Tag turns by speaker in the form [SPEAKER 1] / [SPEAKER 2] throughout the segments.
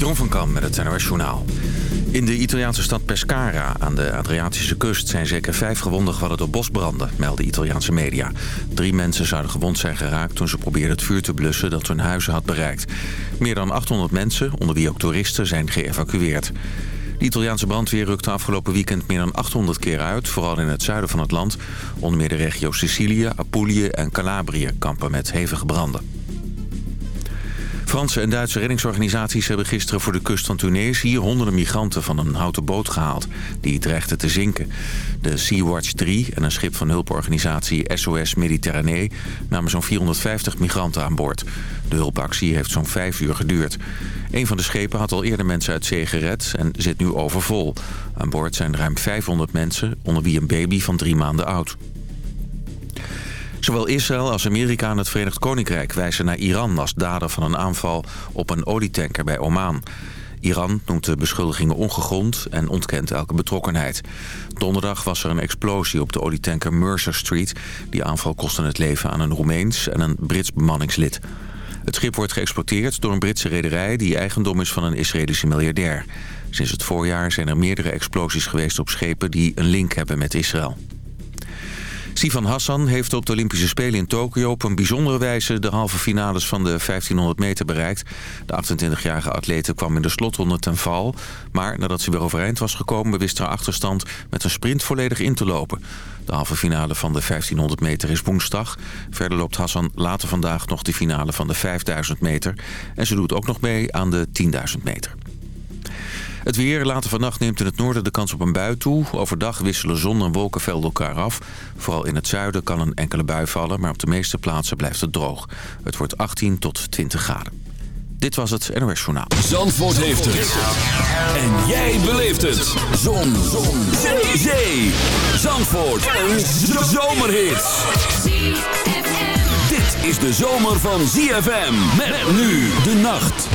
[SPEAKER 1] Jeroen van Kam met het NOS Journaal. In de Italiaanse stad Pescara aan de Adriatische kust zijn zeker vijf gewonden gevallen door bosbranden, melden Italiaanse media. Drie mensen zouden gewond zijn geraakt toen ze probeerden het vuur te blussen dat hun huizen had bereikt. Meer dan 800 mensen, onder wie ook toeristen, zijn geëvacueerd. De Italiaanse brandweer rukte afgelopen weekend meer dan 800 keer uit... vooral in het zuiden van het land. Onder meer de regio's Sicilië, Apulië en Calabrië kampen met hevige branden. Franse en Duitse reddingsorganisaties hebben gisteren voor de kust van Tunesië honderden migranten van een houten boot gehaald. Die dreigde te zinken. De Sea-Watch 3 en een schip van hulporganisatie SOS Mediterranee namen zo'n 450 migranten aan boord. De hulpactie heeft zo'n vijf uur geduurd. Een van de schepen had al eerder mensen uit zee gered en zit nu overvol. Aan boord zijn ruim 500 mensen, onder wie een baby van drie maanden oud. Zowel Israël als Amerika en het Verenigd Koninkrijk wijzen naar Iran als dader van een aanval op een olietanker bij Oman. Iran noemt de beschuldigingen ongegrond en ontkent elke betrokkenheid. Donderdag was er een explosie op de olietanker Mercer Street. Die aanval kostte het leven aan een Roemeens en een Brits bemanningslid. Het schip wordt geëxploiteerd door een Britse rederij... die eigendom is van een Israëlische miljardair. Sinds het voorjaar zijn er meerdere explosies geweest op schepen... die een link hebben met Israël. Sivan Hassan heeft op de Olympische Spelen in Tokio op een bijzondere wijze de halve finales van de 1500 meter bereikt. De 28-jarige atlete kwam in de slotronde ten val, maar nadat ze weer overeind was gekomen wist haar achterstand met een sprint volledig in te lopen. De halve finale van de 1500 meter is woensdag. Verder loopt Hassan later vandaag nog de finale van de 5000 meter en ze doet ook nog mee aan de 10.000 meter. Het weer, later vannacht neemt in het noorden de kans op een bui toe. Overdag wisselen zon en wolkenvelden elkaar af. Vooral in het zuiden kan een enkele bui vallen, maar op de meeste plaatsen blijft het droog. Het wordt 18 tot 20 graden. Dit was het NOS Journaal.
[SPEAKER 2] Zandvoort heeft het. En jij beleeft het. Zon. zon. Zee. Zee. Zandvoort. Een zomerhit. Dit is de zomer van ZFM. Met nu de nacht.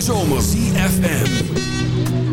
[SPEAKER 3] zomer. CFM.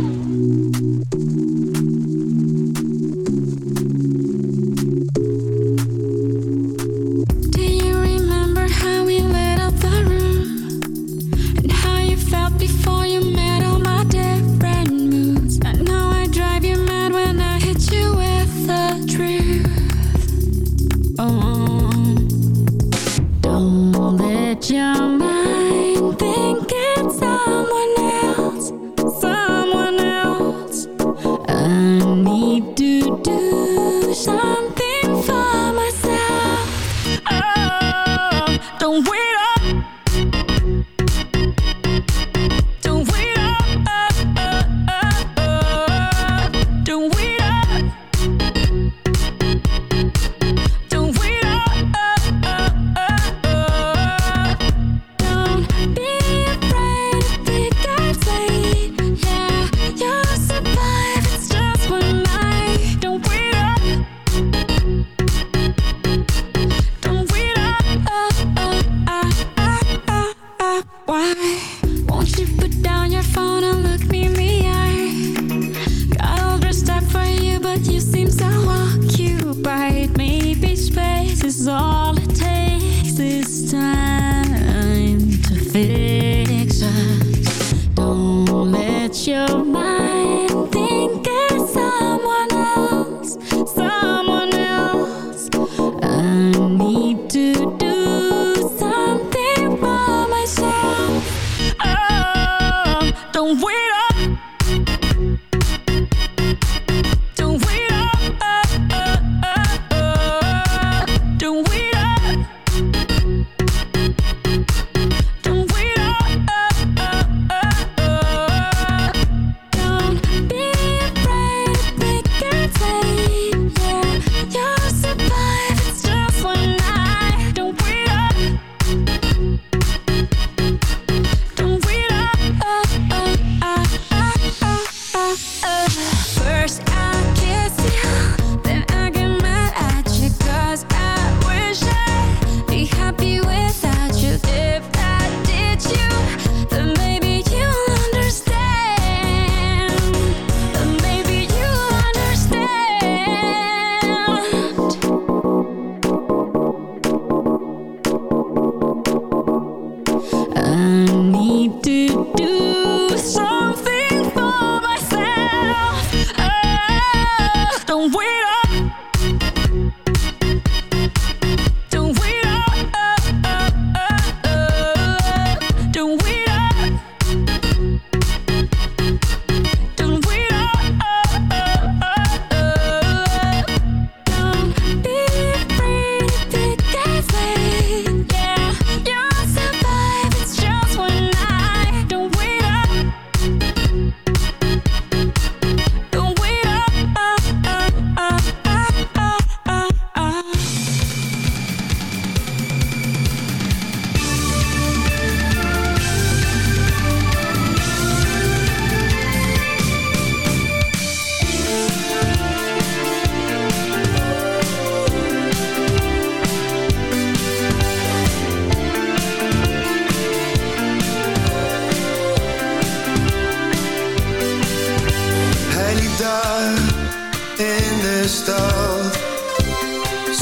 [SPEAKER 3] in de stad,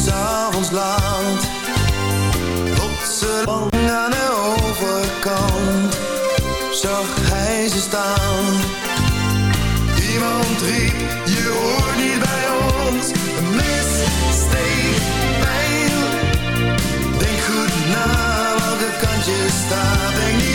[SPEAKER 3] s'avonds laat, op ze lang
[SPEAKER 4] aan de overkant, zag hij ze staan. Iemand riep, je hoort niet bij
[SPEAKER 5] ons, mis, steek, pijn. Denk goed na welke kant je staat, denk niet.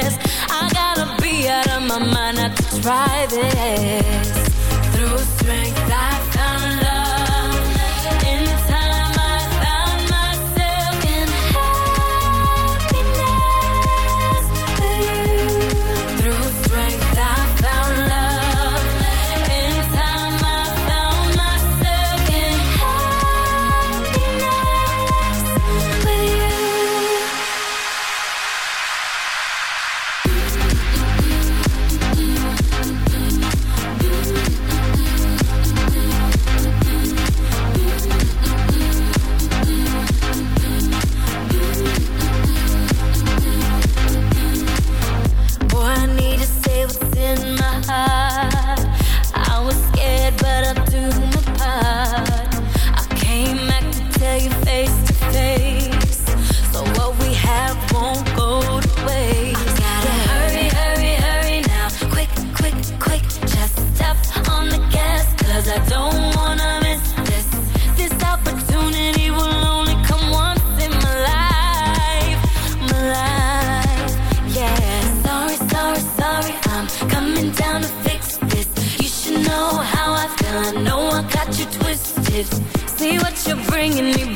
[SPEAKER 6] this. I gotta be out of my mind not to try this. Through strength, I found love. In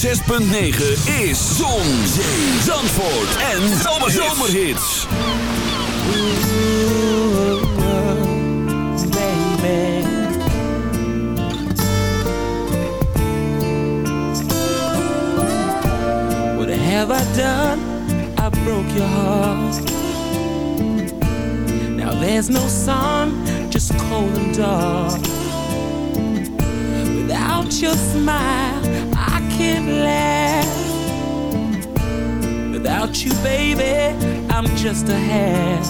[SPEAKER 2] 106.9 is Zon, Zee, Zandvoort en Zomerhits.
[SPEAKER 7] Baby. What have I done? I broke your heart. Now there's no sun, just cold and dark. Without your smile. can't laugh. Without you, baby, I'm just a half.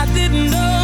[SPEAKER 7] I didn't know.